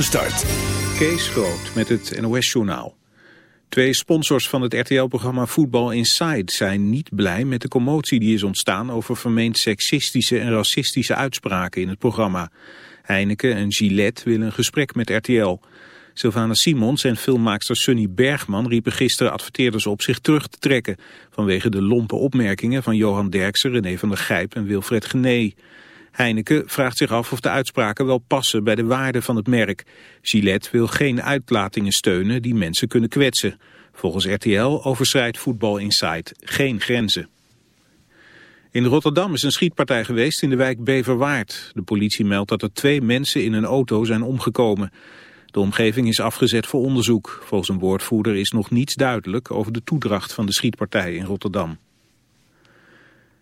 Start. Kees Groot met het NOS-journaal. Twee sponsors van het RTL-programma Voetbal Inside zijn niet blij met de commotie die is ontstaan over vermeend seksistische en racistische uitspraken in het programma. Heineken en Gillette willen een gesprek met RTL. Sylvana Simons en filmmaakster Sunny Bergman riepen gisteren adverteerders op zich terug te trekken vanwege de lompe opmerkingen van Johan Derksen, René van der Gijp en Wilfred Genee. Heineken vraagt zich af of de uitspraken wel passen bij de waarde van het merk. Gillette wil geen uitlatingen steunen die mensen kunnen kwetsen. Volgens RTL overschrijdt Voetbal Insight geen grenzen. In Rotterdam is een schietpartij geweest in de wijk Beverwaard. De politie meldt dat er twee mensen in een auto zijn omgekomen. De omgeving is afgezet voor onderzoek. Volgens een woordvoerder is nog niets duidelijk over de toedracht van de schietpartij in Rotterdam.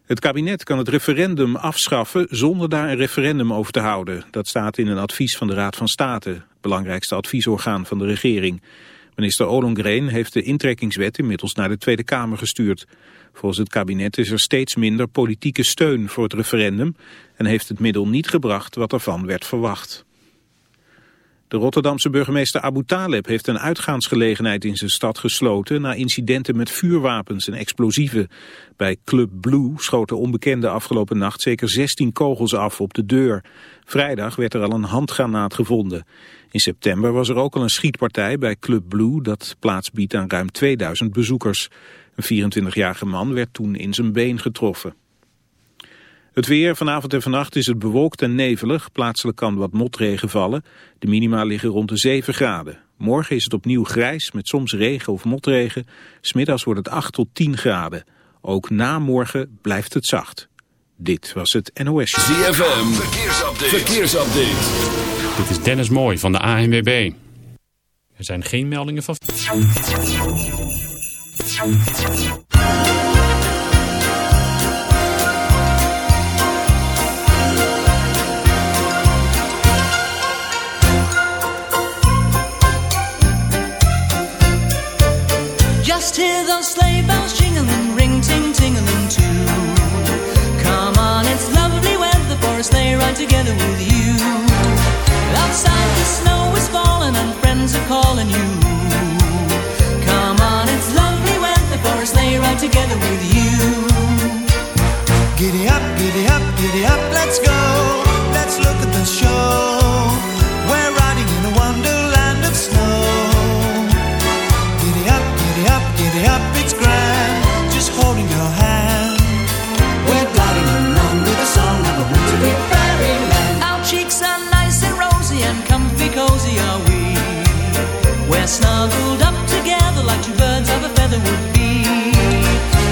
Het kabinet kan het referendum afschaffen zonder daar een referendum over te houden. Dat staat in een advies van de Raad van State, het belangrijkste adviesorgaan van de regering. Minister Ollongren heeft de intrekkingswet inmiddels naar de Tweede Kamer gestuurd. Volgens het kabinet is er steeds minder politieke steun voor het referendum en heeft het middel niet gebracht wat ervan werd verwacht. De Rotterdamse burgemeester Abu Taleb heeft een uitgaansgelegenheid in zijn stad gesloten na incidenten met vuurwapens en explosieven. Bij Club Blue schoten onbekenden afgelopen nacht zeker 16 kogels af op de deur. Vrijdag werd er al een handgranaat gevonden. In september was er ook al een schietpartij bij Club Blue dat plaats biedt aan ruim 2000 bezoekers. Een 24-jarige man werd toen in zijn been getroffen. Het weer, vanavond en vannacht is het bewolkt en nevelig. Plaatselijk kan wat motregen vallen. De minima liggen rond de 7 graden. Morgen is het opnieuw grijs met soms regen of motregen. Smiddags wordt het 8 tot 10 graden. Ook na morgen blijft het zacht. Dit was het NOS. ZFM, verkeersupdate. verkeersupdate. Dit is Dennis Mooi van de ANWB. Er zijn geen meldingen van... together with you. Outside the snow is falling and friends are calling you. Come on, it's lovely weather for a sleigh ride together with you. Giddy up, giddy up, giddy up, let's go. Let's look at the show. Snuggled up together like two birds of a feather would be.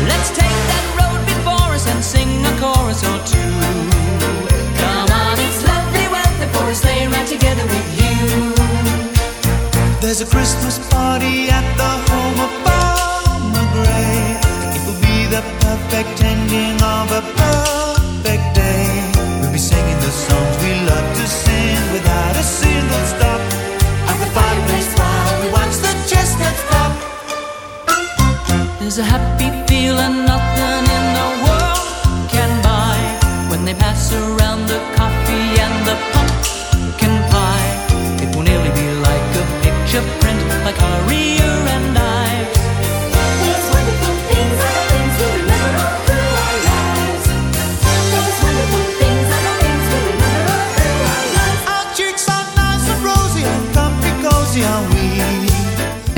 Let's take that road before us and sing a chorus or two. Come on, it's lovely weather for a sleigh ride together with you. There's a Christmas party at the home of Farmer Gray. It will be the perfect ending of a perfect day. There's a happy feeling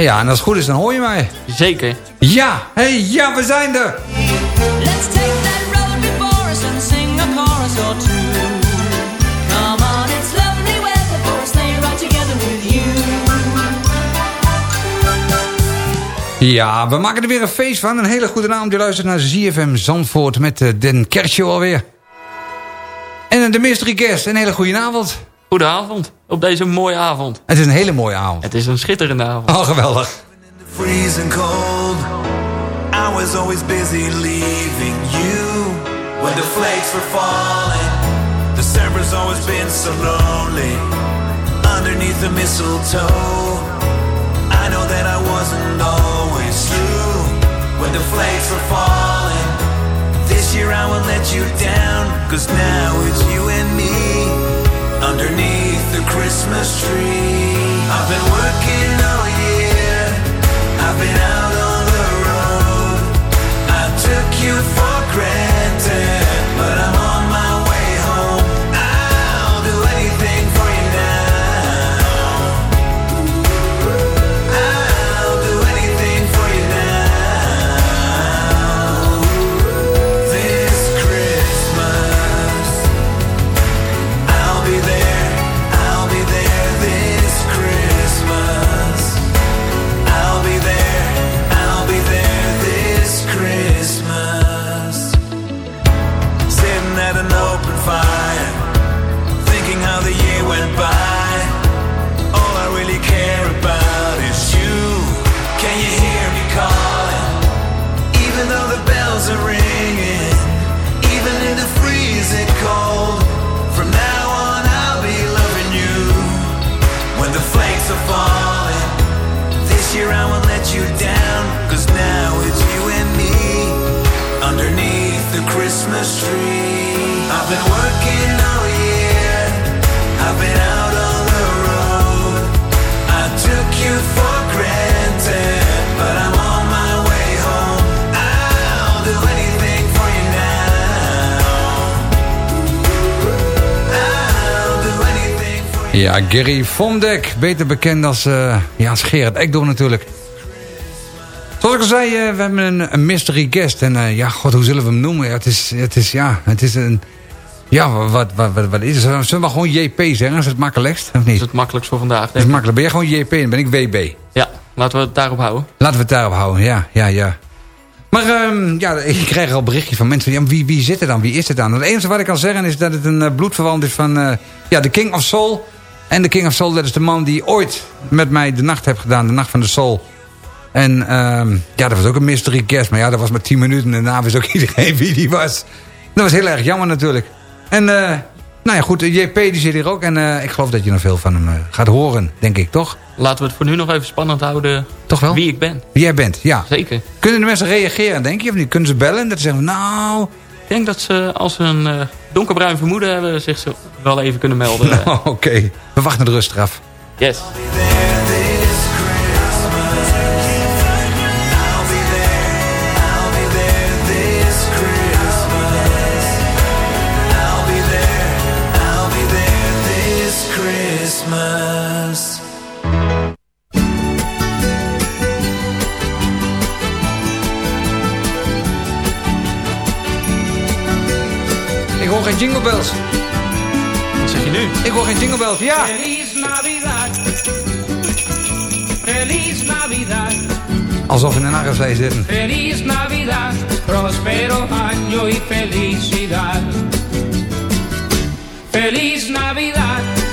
Ja, en als het goed is, dan hoor je mij. Zeker. Ja, hey, ja, we zijn er. Let's take that road before us and sing a chorus or two. Come on, it's lovely weather for a sleigh ride together with you. Ja, we maken er weer een feest van. Een hele goede avond. Je luistert naar ZFM Zandvoort met eh, Den Kerstshow alweer. En eh, de mystery guest. Een hele goede avond. Goedenavond. Op deze mooie avond. Het is een hele mooie avond. Het is een schitterende avond. Oh, geweldig. freezing cold. I was always busy leaving you when the flakes were falling. December's always been so lonely underneath the mistletoe. I know that I wasn't always true when the flakes were falling. This year I won't let you down, cause now it's you and me underneath the Christmas tree. I've been working all year. I've been out Ja, Gary Vondek, beter bekend als, eh ja, als Gerard Ekdom natuurlijk. Zoals ik al zei, eh, we hebben een, een mystery guest. En eh, ja, god, hoe zullen we hem noemen? Ja, het is, het is, ja, het is een... Ja, wat, wat, wat, wat is het? Zullen we gewoon JP zeggen? Is het makkelijkst, of Dat niet? is het makkelijkst voor vandaag. Denk ik. makkelijk. Ben jij gewoon JP en ben ik WB? Ja, laten we het daarop houden. Laten we het daarop houden, ja, ja, ja. Maar ehm, ja, ik krijg al berichtjes van mensen. Ja, wie, wie zit er dan? Wie is het dan? Het enige wat ik kan zeggen is dat het een bloedverwant is van ja, de King of Soul. En de King of Soul, dat is de man die ooit met mij de nacht heeft gedaan. De nacht van de Soul. En ehm, ja, dat was ook een mystery guest. Maar ja, dat was maar 10 minuten. En daarna wist ook iedereen wie die was. Dat was heel erg jammer natuurlijk. En eh, nou ja, goed, JP die zit hier ook. En eh, ik geloof dat je nog veel van hem eh, gaat horen, denk ik, toch? Laten we het voor nu nog even spannend houden Toch wel? wie ik ben. Wie jij bent, ja. Zeker. Kunnen de mensen reageren, denk je? Of niet? Kunnen ze bellen? Dat ze zeggen, nou... Ik denk dat ze, als ze een donkerbruin vermoeden hebben, zich zo wel even kunnen melden. Oh, Oké, we wachten het rustig af. Yes. there this Christmas. I'll be there, I'll be there this Christmas. I'll be there, I'll be there this Christmas. Ik hoor geen jingle bells. Ik hoor geen jingle bells, ja! Feliz Navidad. Feliz Navidad. Alsof we in een arreslee zitten. Feliz Navidad. Prospero año y felicidad. Feliz Navidad.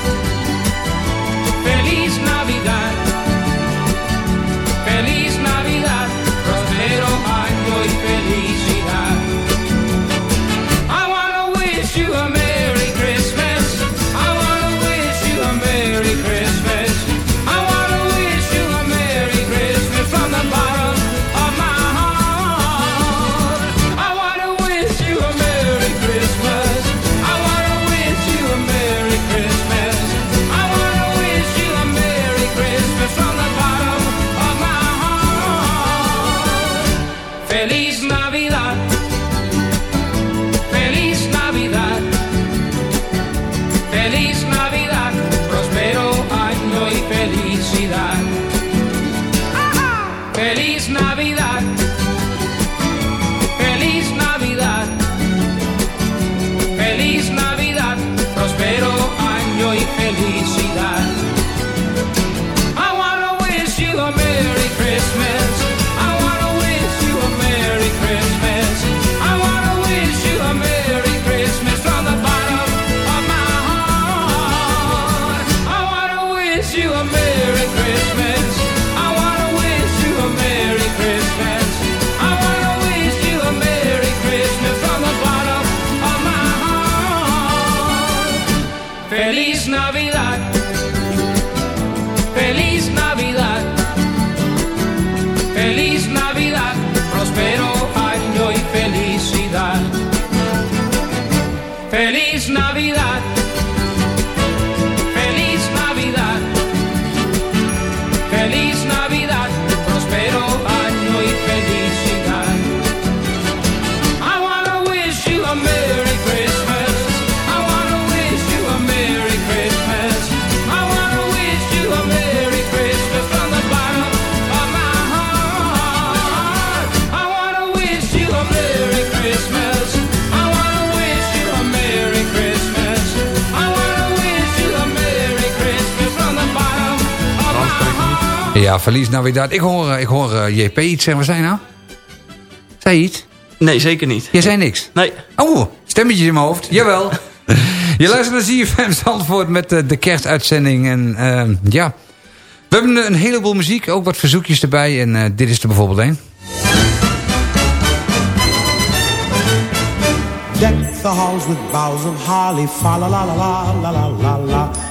Ja, verlies nou Navidad. Ik hoor, eh, ik hoor eh, JP iets zeggen. Wat zei nou? Zei iets? Nee, zeker niet. Jij zei niks? Nee. Oh, stemmetjes in mijn hoofd. Jawel. Je luistert naar CFM Zandvoort met de, de kerstuitzending. En ehm, ja, we hebben een heleboel muziek. Ook wat verzoekjes erbij. En dit is er bijvoorbeeld één the with of la la la la la la la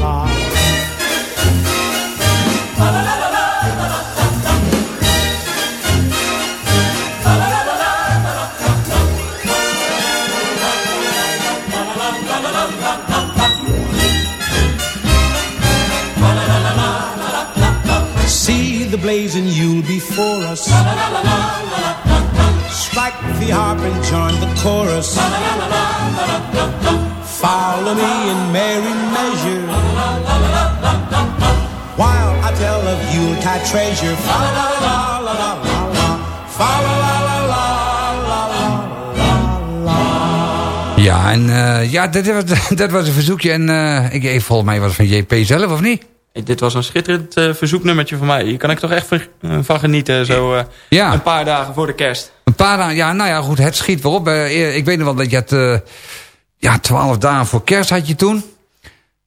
la. Treasure. Fa la la la la la la la. Fa la la la la la la la. Ja, en eh, ja, dat, was, dat was een verzoekje. En eh, ik, ik, volgens mij was het van JP zelf, of niet? Hey, dit was een schitterend eh, verzoeknummertje van mij. Hier kan ik toch echt van, eh, genieten. Zo eh, Ja. een paar dagen voor de kerst. Een paar dagen, ja, nou ja, goed, het schiet weer op. Eh, ik weet nog wel dat je het, eh, ja, twaalf dagen voor kerst had je toen.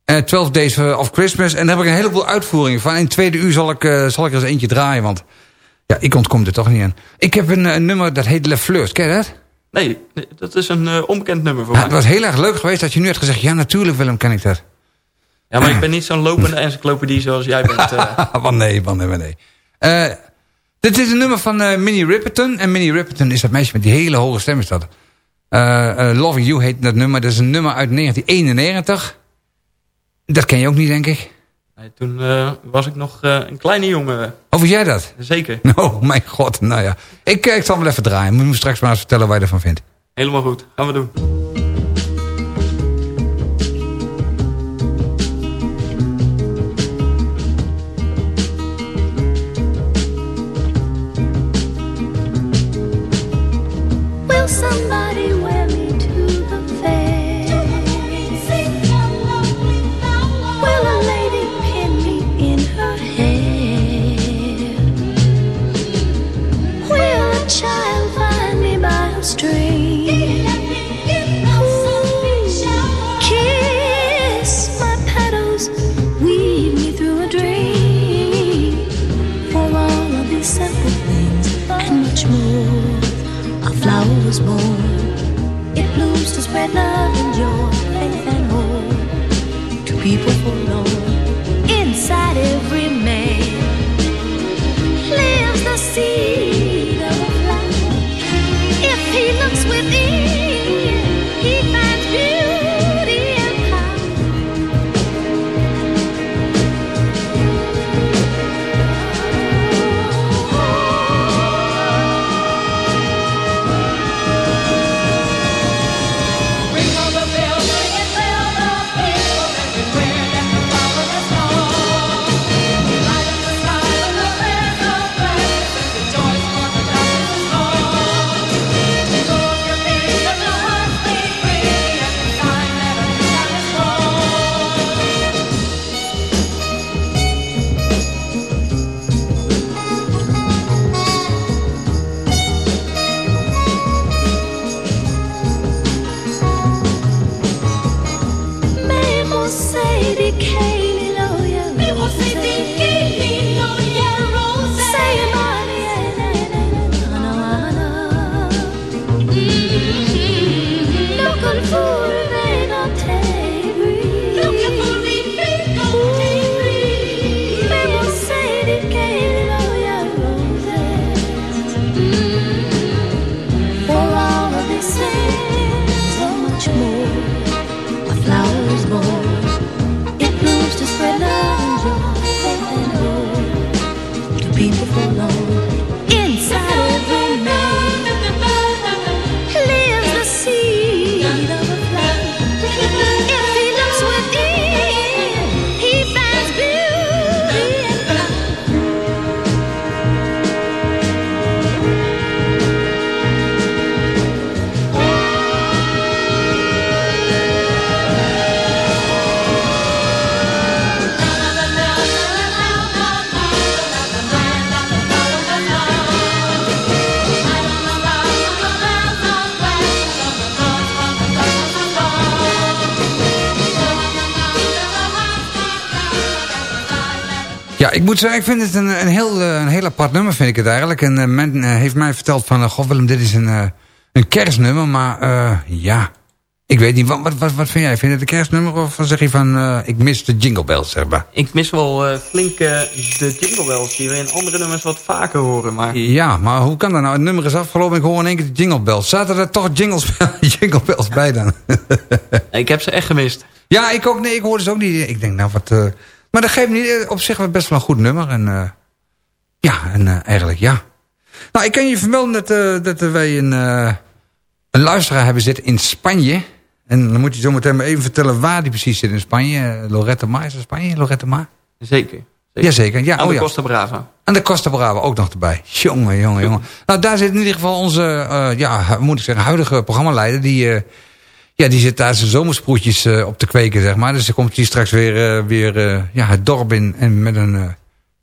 Eh 12 Days of Christmas. En daar heb ik een heleboel uitvoeringen van. In het tweede uur zal ik, eh, zal ik er eens eentje draaien, want ja, ik ontkom er toch niet aan. Ik heb een, een nummer dat heet Le Fleurs, ken je dat? Nee, dat is een eh, onbekend nummer voor Ja, het mij. was heel erg leuk geweest dat je nu had gezegd... ja, natuurlijk Willem, ken ik dat. Ja, maar ik ben niet zo'n lopende encyclopedie zoals jij bent. eh. Van nee, van nee, nee. Eh, dit is een nummer van eh, Minnie Riperton. En Minnie Riperton is dat meisje met die hele hoge stem. Is dat. Eh, eh, Loving You heet dat nummer. Dat is een nummer uit 1991. Dat ken je ook niet, denk ik. Nee, toen eh, was ik nog eh, een kleine jongen. Of was jij dat? Zeker. Oh, mijn god. Nou ja. Ik, eh, ik zal hem wel even draaien. Moet je me straks maar eens vertellen wat je ervan vindt. Helemaal goed. Gaan we doen. Moet zeggen, ik vind het een, een, heel, eh, een heel apart nummer, vind ik het eigenlijk. En eh, men eh, heeft mij verteld van, uh, god Willem, dit is een, een kerstnummer. Maar ja, ik weet niet, wat, wat, wat, wat vind jij? Vind je het een kerstnummer of zeg je van, ik mis de jingle bells, zeg maar? Ik mis wel eh, flink de jingle bells die we in andere nummers wat vaker horen. Maar Ja, maar hoe kan dat nou? Het nummer is afgelopen, ik hoor in één keer de jingle bells. Zaten er toch jingles, jingle bells bij dan? ik heb ze echt gemist. Ja, ik ook. Nee, ik hoorde ze ook niet. Ik denk, nou wat... maar dat geeft niet. eh, Op zich wel best wel een goed nummer. En eh, ja, en eh, eigenlijk ja. Nou, ik kan je vermelden dat, dat wij een, een luisteraar hebben zitten in Spanje. En dan moet je zo meteen maar even vertellen waar die precies zit in Spanje. Loretta Mar, is dat Spanje? Loretta Mar? Zeker. Jazeker. Ja, Aan oh de ja. Costa Brava. En de Costa Brava ook nog erbij. Jongen, jongen, jongen. Nou, daar zit in ieder geval onze, ja, moet ik zeggen, huidige programmaleider. Die, ja, die zit daar zijn zomersproetjes eh, op te kweken, zeg maar. Dus dan komt hij straks weer, eh, weer eh, ja, het dorp in. En met een,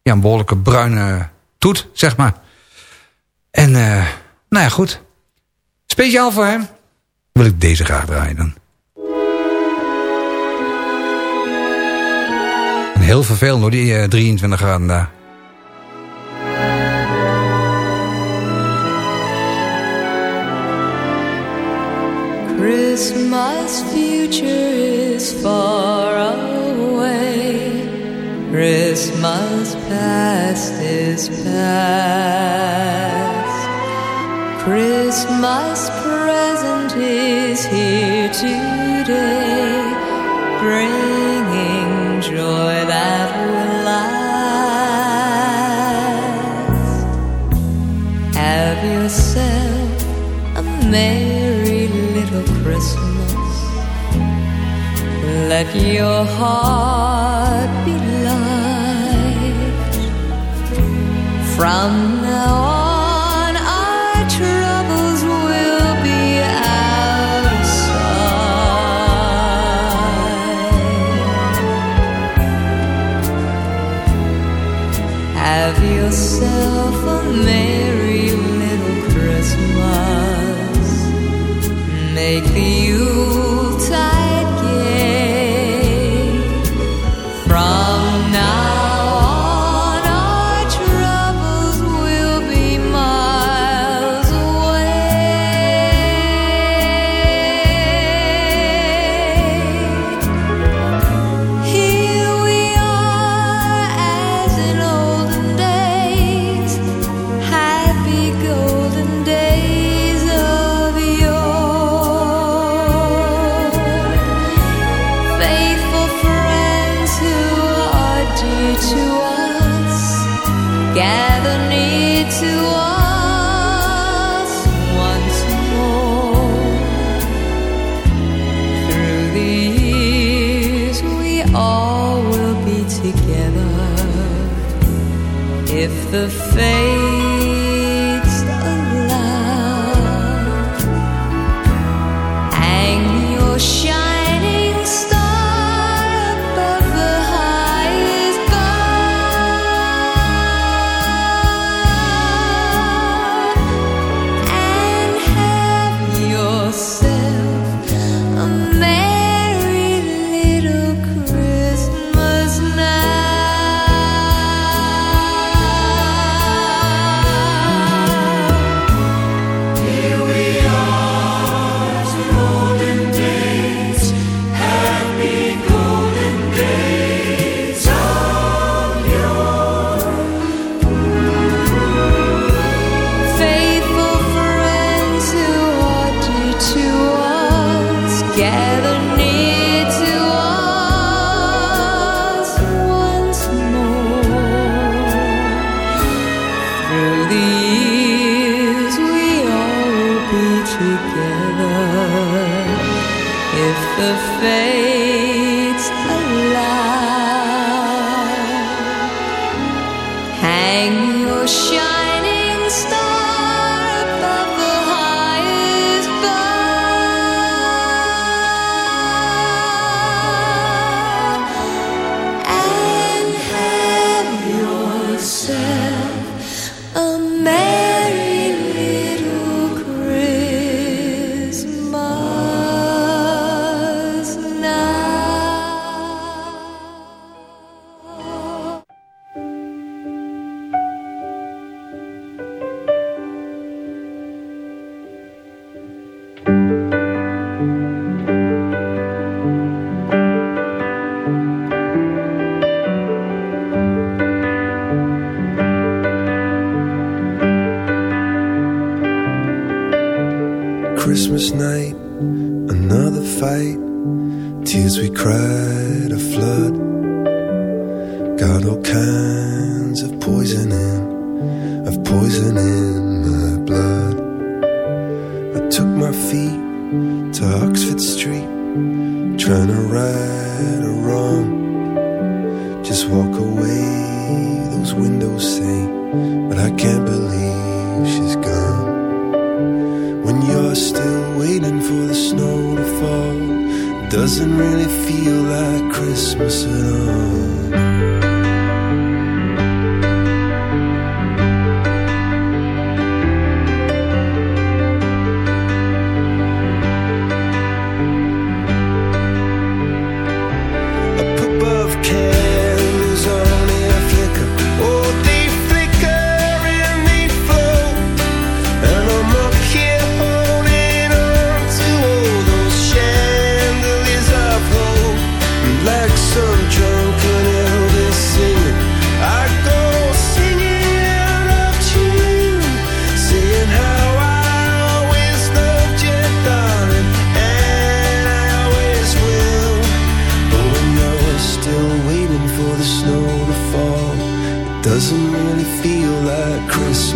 ja, een behoorlijke bruine toet, zeg maar. En, nou ja, goed. Speciaal voor hem wil ik deze graag draaien dan. Heel vervelend hoor, die eh, 23 graden daar. Christmas future is far away. Christmas past is past. Christmas present is here today, bringing joy that will Let your heart be light. From now on, the fates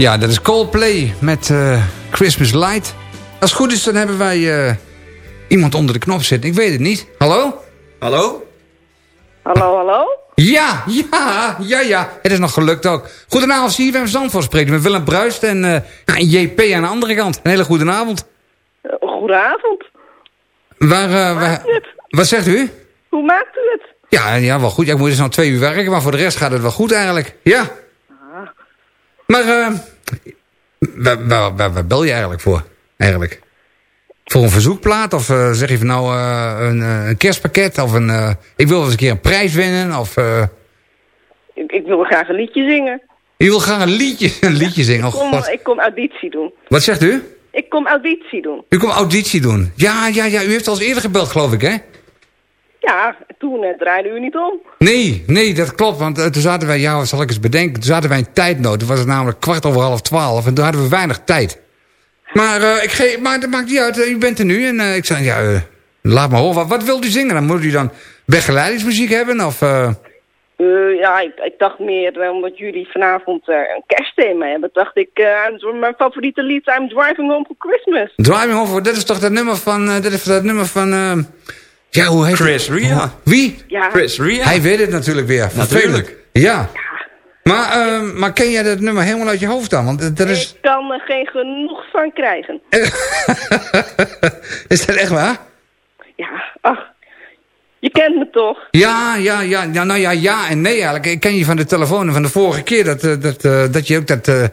Ja, dat is Coldplay met eh, Christmas Light. Als het goed is, dan hebben wij eh, iemand onder de knop zitten. Ik weet het niet. Hallo? Hallo? Hallo, hallo? Ja, ja, ja, ja. Het is nog gelukt ook. Goedenavond, CFM Zandvoort spreken met Willem Bruist en eh, ja, en JP aan de andere kant. Een hele goede avond. Uh, goedenavond. Waar, eh, waar, wat zegt u? Hoe maakt u het? Ja, ja, wel goed. Ja, ik moet dus nog twee uur werken, maar voor de rest gaat het wel goed eigenlijk. Ja. Maar, eh waar, waar, waar, waar bel je eigenlijk voor? Eigenlijk? Voor een verzoekplaat? Of eh, zeg je van nou eh, een, een kerstpakket? Of een, ik wil wel eens een keer een prijs winnen? Of Ik, ik wil graag een liedje zingen. je wil graag een liedje, een liedje zingen? Ik Oh, kom, ik kom auditie doen. Wat zegt u? Ik kom auditie doen. U komt auditie doen. Ja, ja, ja. U heeft al eens eerder gebeld, geloof ik, hè? Ja, toen eh, draaide u niet om. Nee, nee, dat klopt. Want eh, toen zaten wij, ja, zal ik eens bedenken? Toen zaten wij in tijdnood. Toen was het namelijk kwart over half twaalf. En toen hadden we weinig tijd. Maar, eh, ik ge maar dat maakt niet uit. u bent er nu. En ik zei, ja, laat maar horen. Wat, wat wilt u zingen? Dan moet u dan begeleidingsmuziek hebben? Of, ja, ik, ik dacht meer, omdat jullie vanavond een kerstthema hebben, dacht ik, mijn favoriete lied, I'm Driving Home for Christmas. Driving Home for... Dat is toch dat nummer van... dat is dat nummer van... ja, hoe heet Chris het? Ria. Wie? Ja, Chris Ria. Hij weet het natuurlijk weer. Natuurlijk. Ja. Maar, eh, maar ken jij dat nummer helemaal uit je hoofd dan? Want dat is... ik kan er geen genoeg van krijgen. is dat echt waar? Ja, ach, je kent me toch? Ja, ja, ja, ja, nou ja, ja en nee eigenlijk. Ik ken je van de telefoon van de vorige keer dat, eh, dat, eh, dat je ook dat, eh,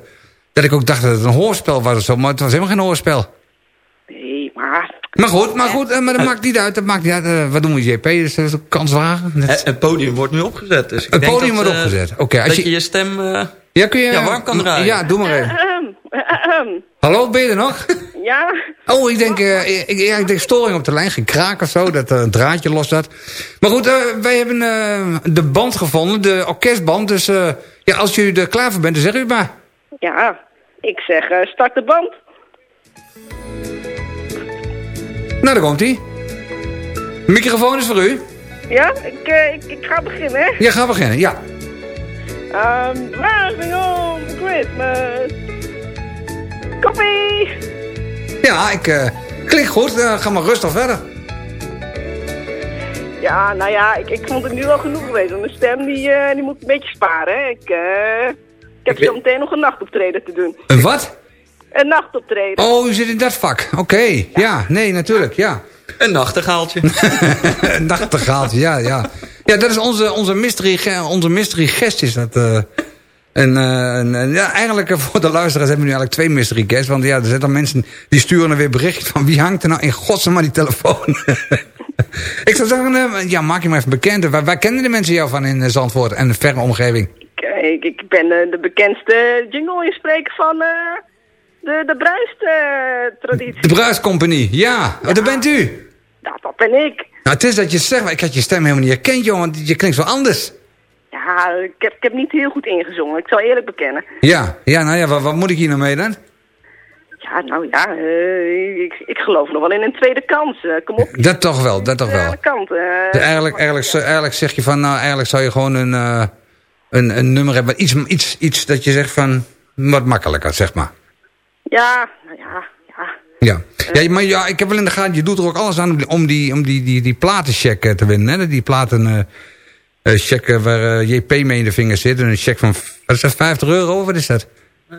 dat ik ook dacht dat het een hoorspel was of zo, maar het was helemaal geen hoorspel. Maar... Goed, maar goed, eh, maar dat maakt niet uit, dat maakt niet uit. Eh, wat doen we JP, dus dat is een kanswagen. Het, podium wordt nu opgezet. Dus ik Het denk podium dat, wordt eh, opgezet. Oké, als dat je- je je stem... eh, Ja, kun je... Ja, warm kan draaien. Ja, doe maar even. Ahem. Hallo, ben je er nog? Ja, Oh, ik denk, eh, ik, ja, ik denk storing op de lijn, geen kraak of zo, dat er een draadje los zat. Maar goed, eh, wij hebben eh, de band gevonden, de orkestband. Dus eh, ja, als u er klaar voor bent, dan zeg u het maar. ja. Ik zeg, eh, start de band. Nou, daar komt hij. Microfoon is voor u. Ja, ik, eh, ik, ik ga beginnen, hè. Ja, ga beginnen, ja. I'm driving home for Christmas. Koffie! Ja, ik eh klinkt goed, Eh, ga maar rustig verder. Ja, nou ja, ik, ik vond het nu wel genoeg geweest. Want mijn stem die, die moet een beetje sparen, hè. Ik, ik heb zo meteen nog een nachtoptreden te doen. Een wat? Een nachtoptreden. Oh, u zit in dat vak. Oké, ja. nee, natuurlijk, ja. Een nachtegaaltje. Een nachtegaaltje, ja, ja. Ja, dat is onze, onze, mystery, onze mystery guest is dat. eh. en, eh, en, ja, eigenlijk eh, voor de luisteraars hebben we nu eigenlijk twee mystery guests. Want ja, er zijn dan mensen die sturen dan weer bericht van... wie hangt er nou in godsnaam aan die telefoon? ik zou zeggen, ja, maak je maar even bekend. Waar, waar kennen de mensen jou van in Zandvoort en de verre omgeving? Ik, eh, ik, ben de bekendste jingle-inspreker van eh, de, de Bruist-traditie. De Bruiscompagnie, ja. Oh, daar bent u. dat, dat ben ik. Nou, het is dat je zegt, maar ik had je stem helemaal niet herkend, joh. Want je klinkt zo anders. Ja, ik heb, ik heb niet heel goed ingezongen. Ik zal eerlijk bekennen. Ja, ja nou ja, wat, wat moet ik hier nou mee dan? Ja, nou ja, eh, ik, ik geloof nog wel in een tweede kans. Eh, kom op. Dat toch wel, dat toch wel. Kant. eh. Dus eigenlijk, eigenlijk, eigenlijk zeg je van, nou, eigenlijk zou je gewoon een, een, een nummer hebben. Iets, iets, iets dat je zegt van, wat makkelijker, zeg maar. Ja, nou ja, ja. Ja. ja, maar ja, ik heb wel in de gaten, je doet er ook alles aan om die, om die, die, die, platencheck eh, te winnen. Hè? Die platen eh, eh, check eh, waar eh, JP mee in de vingers zit. En een check van, wat is dat, 50 euro? Wat is dat?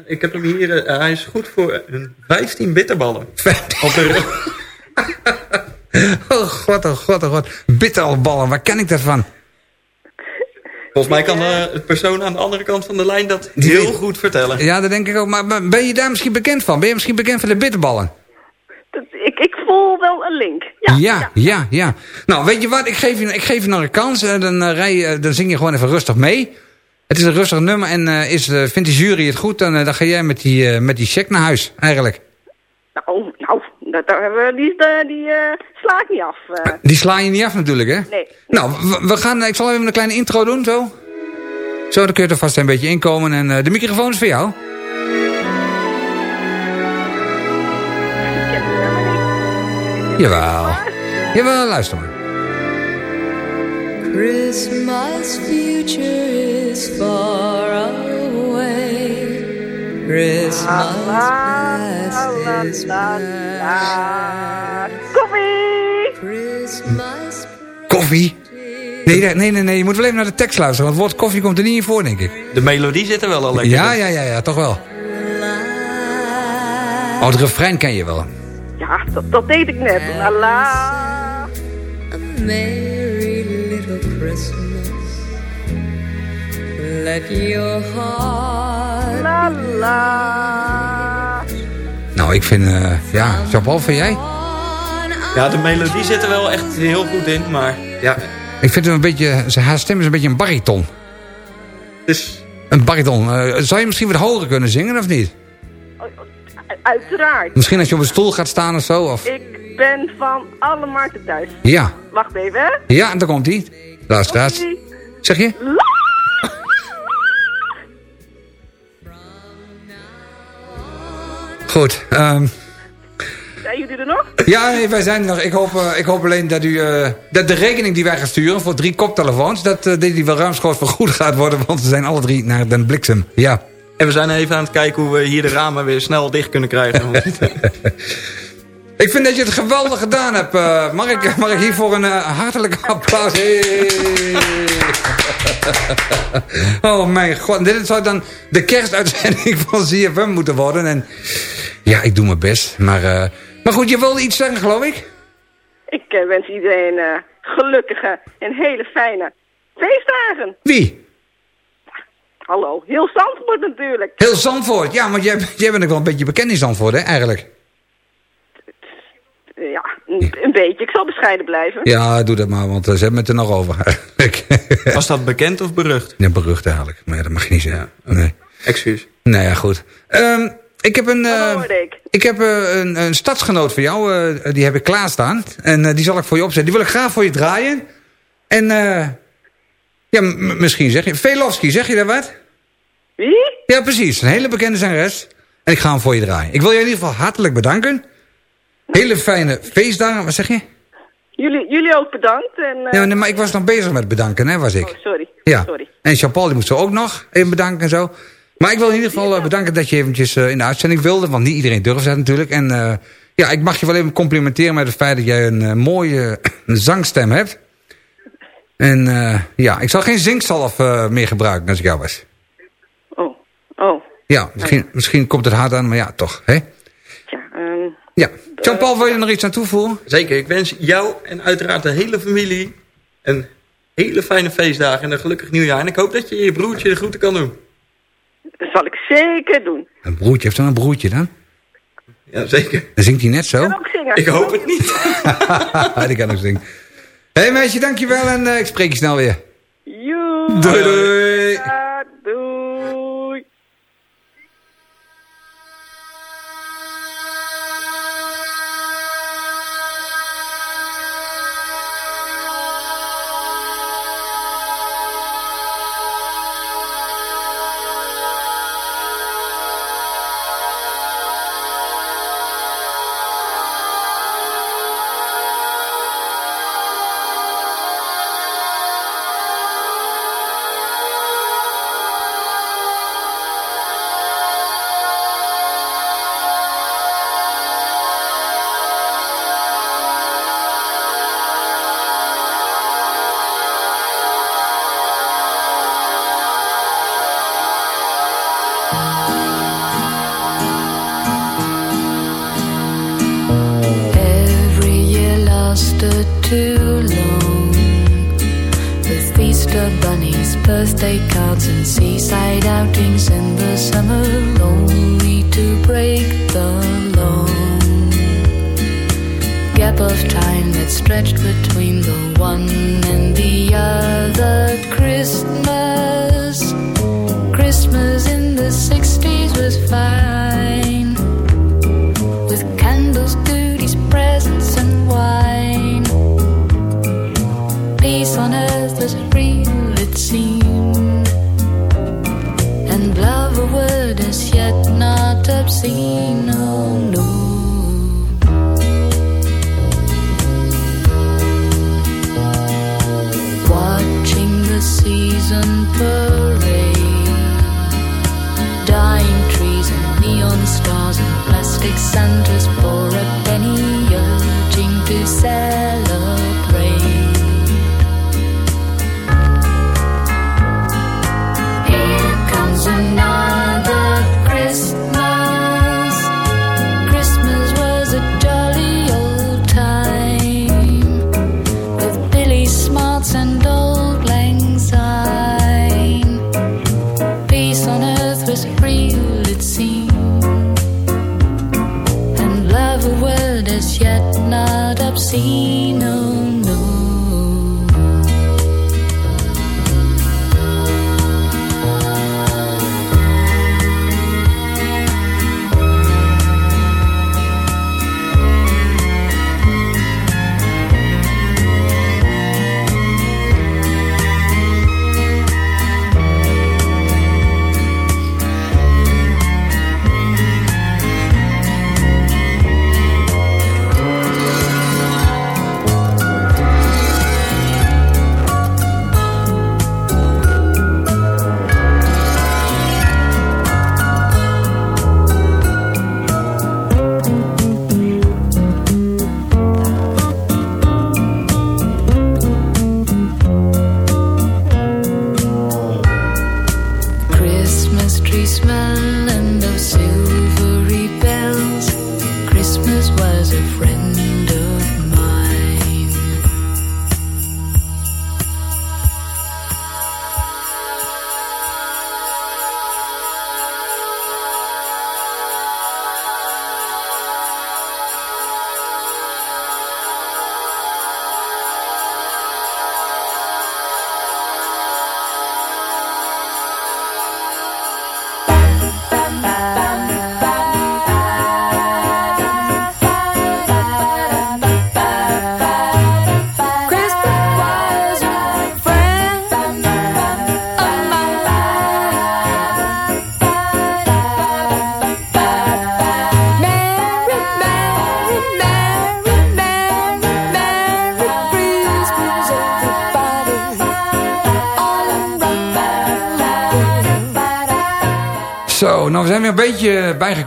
Ik heb hem hier, eh, hij is goed voor een 15 bitterballen. Op de, Oh god, oh god, oh god. Bitterballen, waar ken ik dat van? Volgens mij kan eh, de persoon aan de andere kant van de lijn dat heel goed vertellen. Ja, dat denk ik ook. Maar, ben je daar misschien bekend van? Ben je misschien bekend van de bitterballen? Dat, ik, ik voel wel een link. Ja, Ja, ja, ja. Nou, weet je wat? Ik geef je, ik geef je nog een kans. Eh, Dan, eh, rij, je- eh, dan zing je gewoon even rustig mee. Het is een rustig nummer en eh, is, eh, vindt de jury het goed... dan, dan ga jij met die, eh, met die check naar huis, eigenlijk. Nou, nou, dat, daar hebben we- die, die, die eh, sla ik niet af. eh. Die sla je niet af natuurlijk, hè? Nee. Nou, we, we gaan, ik zal even een kleine intro doen, zo. Zo, dan kun je er vast een beetje inkomen. En eh, de microfoon is voor jou. Jawel. Jawel, luister maar. Christmas future is far away. Christmas past is Koffie! Christmas Koffie? Nee, nee, nee, nee, nee, je moet wel even naar de tekst luisteren. Want het woord koffie komt er niet in voor, denk ik. De melodie zit er wel al lekker Ja, in. ja, ja, ja, toch wel. Oh, het refrein ken je wel. Ja, dat, dat deed ik net. La la. a merry little Christmas. Let your heart La la. Nou, ik vind, eh ja, Jean-Paul, vind jij? Ja, de melodie zit er wel echt heel goed in, maar ja, Ik vind hem een beetje, zijn- haar stem is een beetje een bariton. dus Een bariton. Eh, zou je misschien wat hoger kunnen zingen, of niet? Uiteraard. Misschien als je op een stoel gaat staan of zo, of... Ik ben van alle markten thuis. Ja, Wacht even, hè? ja, daar komt hij. Luisteraars. Zeg je? Goed. ehm, Zijn jullie er nog? ja, nee, wij zijn er nog. Ik hoop, eh, ik hoop alleen dat, u, eh, dat de rekening die wij gaan sturen voor drie koptelefoons... dat eh, die wel ruimschoots vergoed gaat worden, want we zijn alle drie naar den bliksem. Ja. En we zijn even aan het kijken hoe we hier de ramen weer snel dicht kunnen krijgen. Ik vind dat je het geweldig gedaan hebt. eh. mag, ik, mag ik hiervoor een eh, hartelijk applaus? Hey. Oh mijn god, dit zou dan de kerstuitzending van ZFM moeten worden. En ja, ik doe mijn best. Maar, eh, maar goed, je wilde iets zeggen, geloof ik? Ik wens iedereen gelukkige en hele fijne feestdagen. Wie? Hallo, heel Zandvoort natuurlijk. Heel Zandvoort. Ja, want jij, jij bent ook wel een beetje bekend in Zandvoort, hè, eigenlijk. Eh, ja, een, een beetje. Ik zal bescheiden blijven. Ja, doe dat maar, want eh, ze hebben het er nog over. Was dat bekend of berucht? Ja, berucht eigenlijk. Maar ja, dat mag je niet zeggen. Nee. Excuus. Nou ja, goed. Ehm, ik heb een, eh, hoorde ik. ik heb eh, een, een stadsgenoot van jou, eh, die heb ik klaarstaan. En eh, die zal ik voor je opzetten. Die wil ik graag voor je draaien. En eh, ja, misschien zeg je... Velofsky, zeg je daar wat? Wie? Ja, precies. Een hele bekende zangeres. En ik ga hem voor je draaien. Ik wil je in ieder geval hartelijk bedanken. Hele fijne feestdagen. Wat zeg je? Jullie, jullie ook bedankt. En, eh, Ja, nee, maar ik was nog bezig met bedanken, hè, was ik. Oh, sorry. Ja. Sorry. En Jean-Paul die moest ook nog even bedanken en zo. Maar ik wil in ieder geval eh, bedanken dat je eventjes eh, in de uitzending wilde. Want niet iedereen durft dat natuurlijk. En eh, ja, ik mag je wel even complimenteren met het feit dat jij een eh, mooie zangstem hebt. En eh, ja, ik zal geen zinkzalf eh, meer gebruiken als ik jou was. Oh, oh. Ja, misschien, misschien komt het hard aan, maar ja, toch. Hè? Tja, ehm, Ja. Jean-Paul, wil je er nog iets aan toevoegen? Zeker, ik wens jou en uiteraard de hele familie een hele fijne feestdagen en een gelukkig nieuwjaar. En ik hoop dat je je broertje de groeten kan doen. dat zal ik zeker doen. Een broertje, heeft dan een broertje dan? Ja, zeker. Dan zingt hij net zo. Kan ook zingen. Ik hoop het niet. Die kan ook zingen. Hé hey, meisje, dankjewel en eh, ik spreek je snel weer. Joe. Doei doei.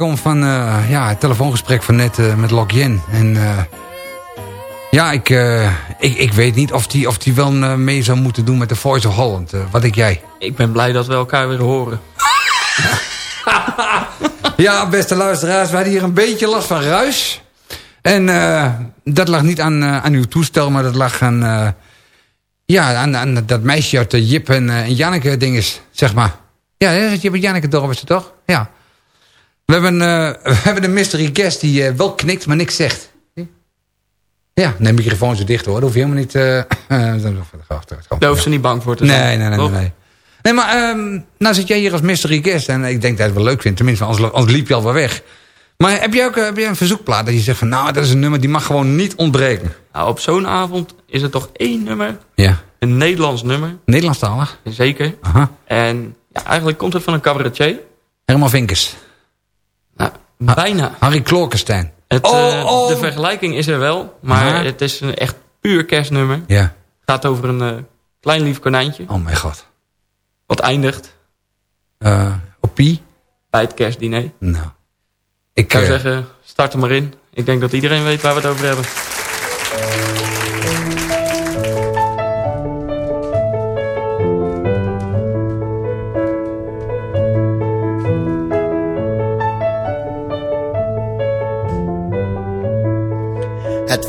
Bijgekomen van eh, ja, het telefoongesprek van net eh, met Lok. En eh, ja, ik, ik, ik weet niet of die, of die wel mee zou moeten doen met de Voice of Holland. Wat denk jij? Ik ben blij dat we elkaar weer horen. Ja, beste luisteraars, we hadden hier een beetje last van ruis. En dat lag niet aan, aan uw toestel, maar dat lag aan, ja, aan, aan dat meisje uit de Jip en, en Janneke dinges, zeg maar. Ja, Jip en Janneke dorp is het toch? Ja. We hebben, eh, we hebben een mystery guest die eh, wel knikt, maar niks zegt. Ja, neem microfoon zo dicht hoor. Dat hoef je helemaal niet... hoeft- Daar hoeft ze niet bang voor te zijn. Nee, nee, nee, nee. toch? nee. Nee, maar ehm, nou zit jij hier als mystery guest. En ik denk dat je het wel leuk vindt. Tenminste, anders, anders liep je al wel weg. Maar heb jij ook heb jij een verzoekplaat dat je zegt van... Nou, dat is een nummer die mag gewoon niet ontbreken. Nou, op zo'n avond is er toch één nummer. Ja. Een Nederlands nummer. Nederlandstalig? Zeker. Aha. En ja, eigenlijk komt het van een cabaretier. Herman Vinkers. Bijna. Harry Klorkenstein. Het, Oh, eh, oh. De vergelijking is er wel. Maar Aha. het is een echt puur kerstnummer. Ja. Het gaat over een eh, klein lief konijntje. Oh mijn god. Wat eindigt Eh op Pie? bij het kerstdiner. Nou. Ik Ik zou zeggen, start er maar in. Ik denk dat iedereen weet waar we het over hebben.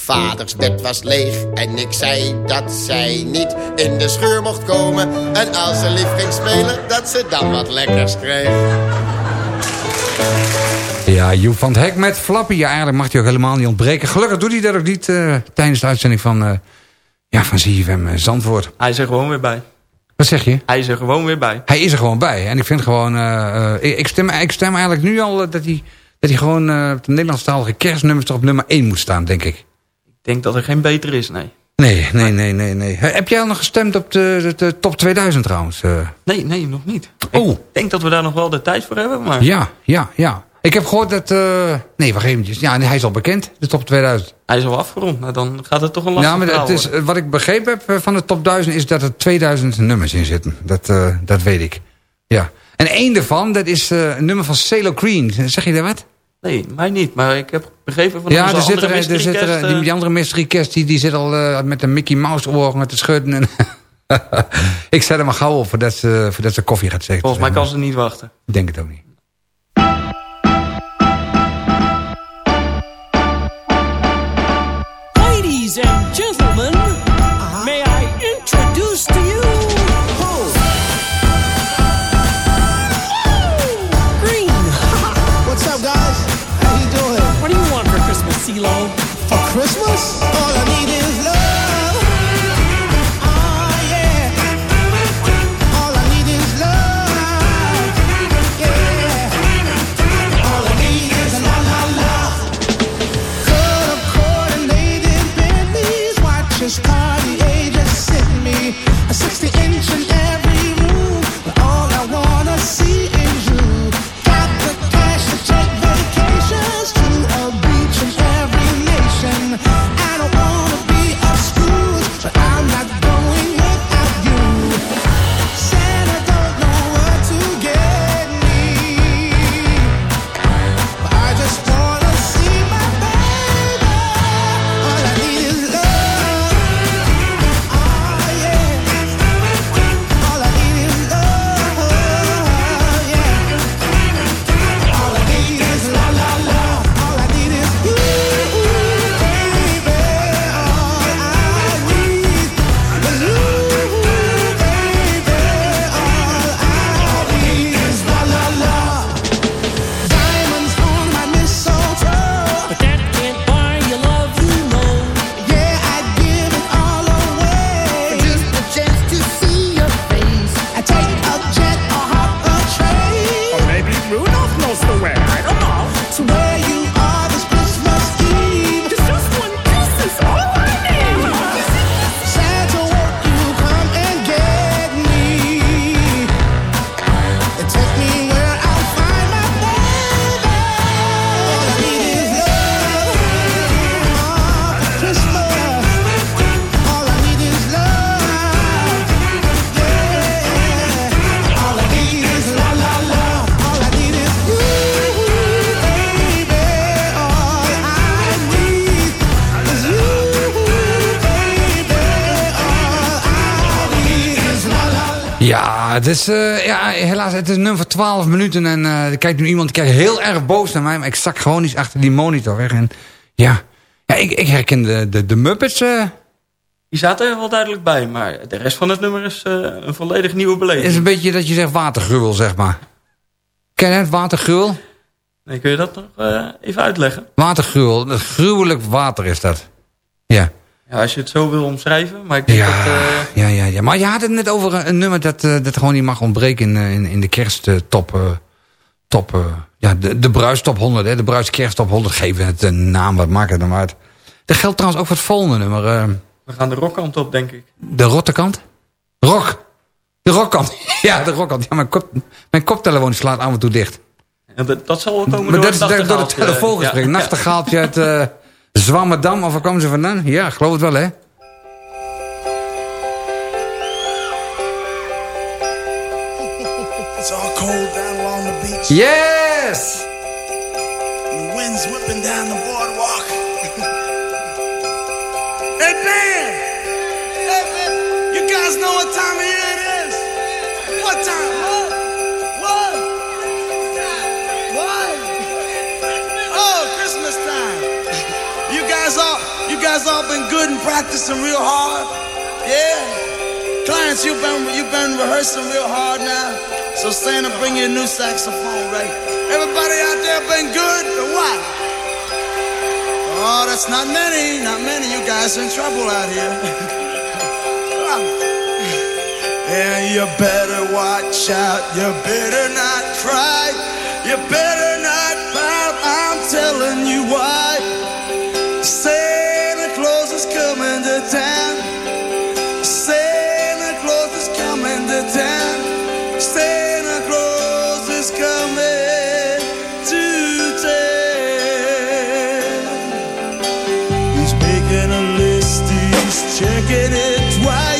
Vaders bed was leeg en ik zei dat zij niet in de scheur mocht komen. En als ze lief ging spelen, dat ze dan wat lekkers kreeg. Ja, Joep van het Hek met Flappy. Ja, eigenlijk mag hij ook helemaal niet ontbreken. Gelukkig doet hij dat ook niet eh, tijdens de uitzending van, eh ja, van ZFM eh, Zandvoort. Hij is er gewoon weer bij. Wat zeg je? Hij is er gewoon weer bij. Hij is er gewoon bij. En ik vind gewoon... ik, ik stem, ik stem eigenlijk nu al dat hij, dat hij gewoon eh, op de Nederlandstalige kerstnummers toch op nummer 1 moet staan, denk ik. Ik denk dat er geen beter is, nee. Nee, nee, nee, nee. nee. He- Heb jij al nog gestemd op de, de, de top 2000 trouwens? eh? Nee, nee, nog niet. Oh. Ik denk dat we daar nog wel de tijd voor hebben, maar... Ja, ja, ja. Ik heb gehoord dat... eh, nee, wacht eventjes. Ja, nee, hij is al bekend, de top 2000. Hij is al afgerond, nou dan gaat het toch een lastig Ja, maar het is, wat ik begrepen heb eh, van de top 1000 is dat er 2000 nummers in zitten. Dat, dat weet ik. Ja. En één daarvan, dat is een nummer van CeeLo Green. Zeg je daar wat? Nee, mij niet, maar ik heb begrepen van Ja, er zit er, er zit er, die, eh, die andere mystery guest, die, die zit al eh, met een Mickey Mouse oren te schudden. En ik zet hem maar gauw op voordat ze, voordat ze koffie gaat zeggen. Volgens mij kan ze niet wachten. Ik denk het ook niet. Ladies and gentlemen, het is, eh, ja, helaas, het is nummer van 12 minuten. En eh, er kijkt nu iemand kijkt heel erg boos naar mij. Maar ik zak gewoon iets achter die monitor weg. En ja, ja ik, ik herken de, de, de Muppets. eh Die zaten er wel duidelijk bij, maar de rest van het nummer is een volledig nieuwe beleving. is een beetje dat je zegt watergruwel, zeg maar. Ken je het, watergruwel? Nee, kun je dat nog even uitleggen? Watergruwel, gruwelijk water is dat. Ja. Ja, als je het zo wil omschrijven, maar ik denk Ja, dat... eh, ja, ja, ja. Maar je had het net over een, nummer dat, eh, dat gewoon niet mag ontbreken in, eh, in, in de kersttop. top, ja, de, de bruistop 100, hè, de bruiskersttop 100. Geven het een naam, wat maakt het dan uit. Dat geldt trouwens ook voor het volgende nummer. we gaan de rockkant op, denk ik. de rottekant? Rock. De rockkant. Ja, de rockkant. Ja, mijn, kop, mijn koptelefoon slaat af en toe dicht. En dat, dat zal wel komen Maar door dat het is door de nachtegaaltje. telefoongesprek. Ja. Nachtegaaltje uit Zwammerdam. Of waar komen ze vandaan? Ja, ik geloof het wel, hè? It's all cold down along the beach. Yes! The wind's whipping down the boardwalk. Guys all been good and practicing real hard? Yeah? Clients, you've been, you've been rehearsing real hard now. So Santa, bring you a new saxophone, right? Everybody out there been good or what? Oh, that's not many, not many. You guys in trouble out here. and you better watch out. You better not cry. You better not pout. I'm telling you why. She's checking it twice.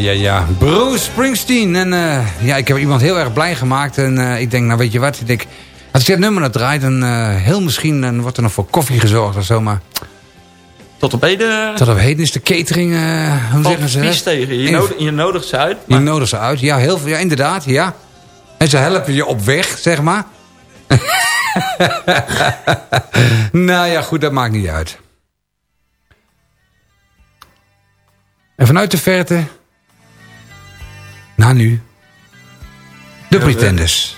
ja, ja. Bruce Springsteen. En eh, ja, ik heb iemand heel erg blij gemaakt. En eh, ik denk, nou weet je wat, ik denk, als ik dit nummer dat draait... dan eh, heel misschien dan wordt er nog voor koffie gezorgd of zo, maar... Tot op heden... Tot op heden is de catering... hoe zeggen ze tegen. Je, nodig, je nodigt ze uit. Je nodigt ze uit, ja, heel veel, ja, inderdaad, ja. En ze helpen je op weg, zeg maar. nou ja, goed, dat maakt niet uit. En vanuit de verte na nu. De Pretenders.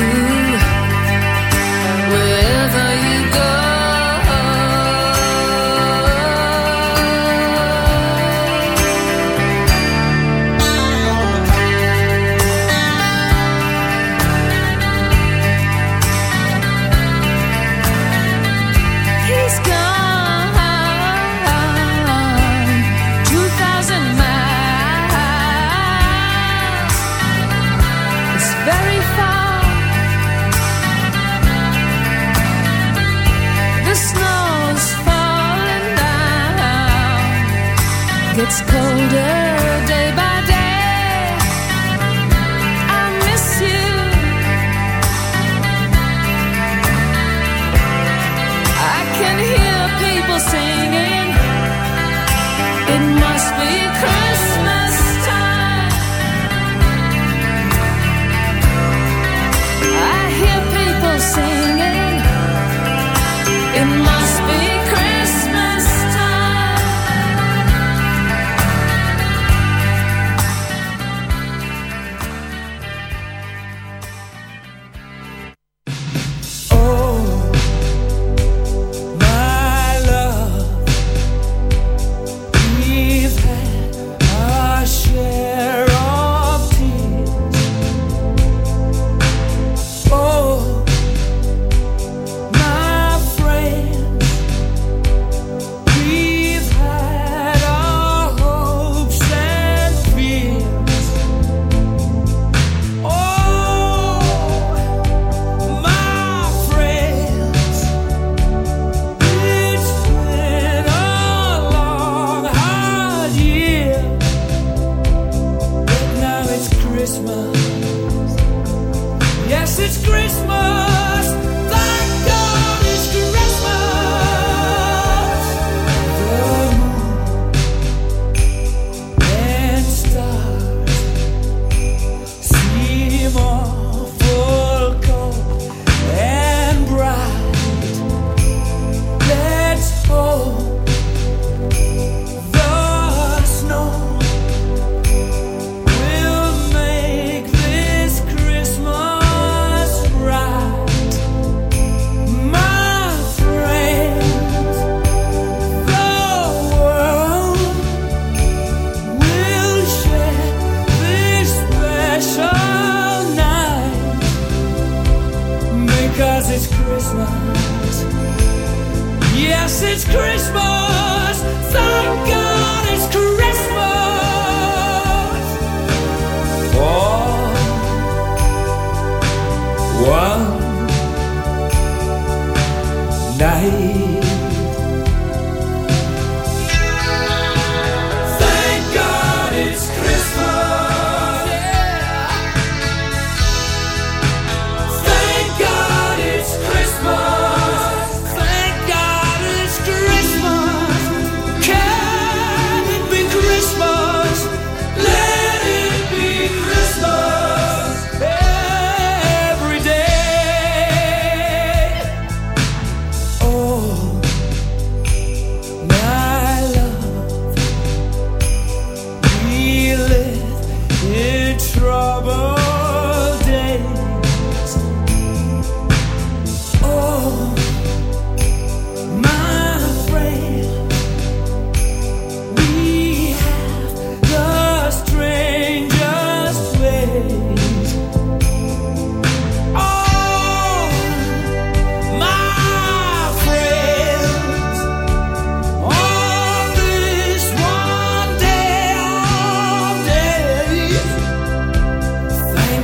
it's cold.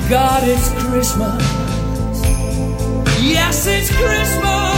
God, it's Christmas. Yes, it's Christmas.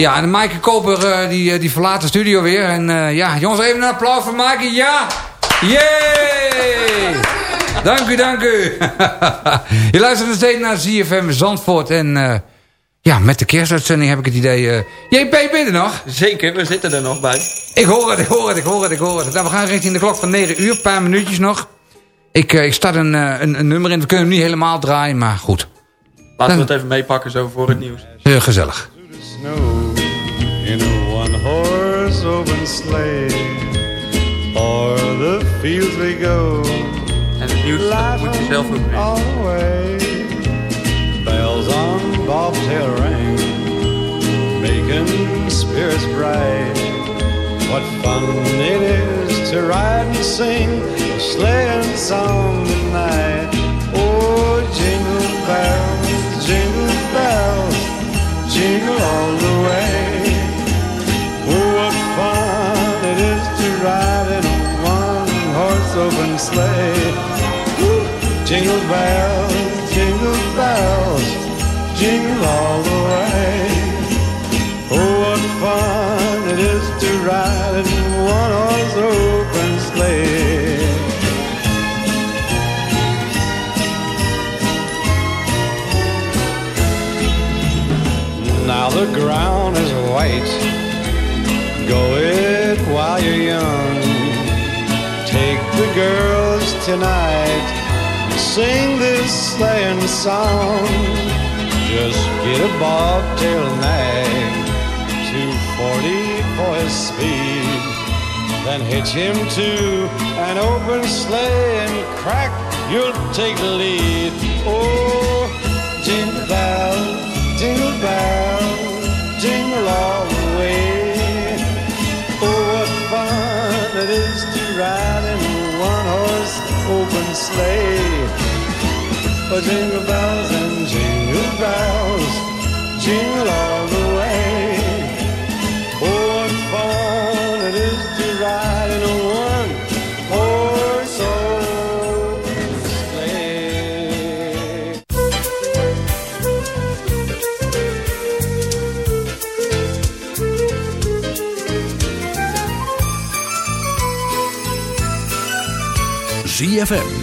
Ja, en Maaike Koper eh, die, eh, die verlaat de studio weer. En eh, ja, jongens, even een applaus voor Maaike. Ja! Yay! Dank u, dank u. Je luistert nog steeds naar ZFM Zandvoort. En ja, met de kerstuitzending heb ik het idee... eh JP, ben je er nog? Zeker, we zitten er nog bij. Ik hoor het, ik hoor het, ik hoor het, ik hoor het. Nou, we gaan richting de klok van 9 uur, een paar minuutjes nog. Ik, ik start een, een, een nummer in. We kunnen hem niet helemaal draaien, maar goed. Laten we het even meepakken zo voor het nieuws. Heel gezellig. Snow in a one horse open sleigh. O'er the fields we go. En het nieuws dat moet je zelf ook all the way. Bells on bobtail ring, making spirits bright. What fun it is to ride and sing a sleighing song open sleigh. Woo! Jingle bells, jingle bells, jingle all the way. Oh, what fun it is to ride in a one-horse open sleigh. Now the ground is white. Go it while you're young. The girls tonight. Sing this sleighing song. Just get a bobtail nag. 240 for his speed. Then hitch him to an open sleigh and crack, you'll take the lead. Oh, jingle bells, jingle bells, sleigh. Oh, jingle bells and jingle bells, jingle all the way. Oh, what fun it is to ride in a one-horse open sleigh. ZFM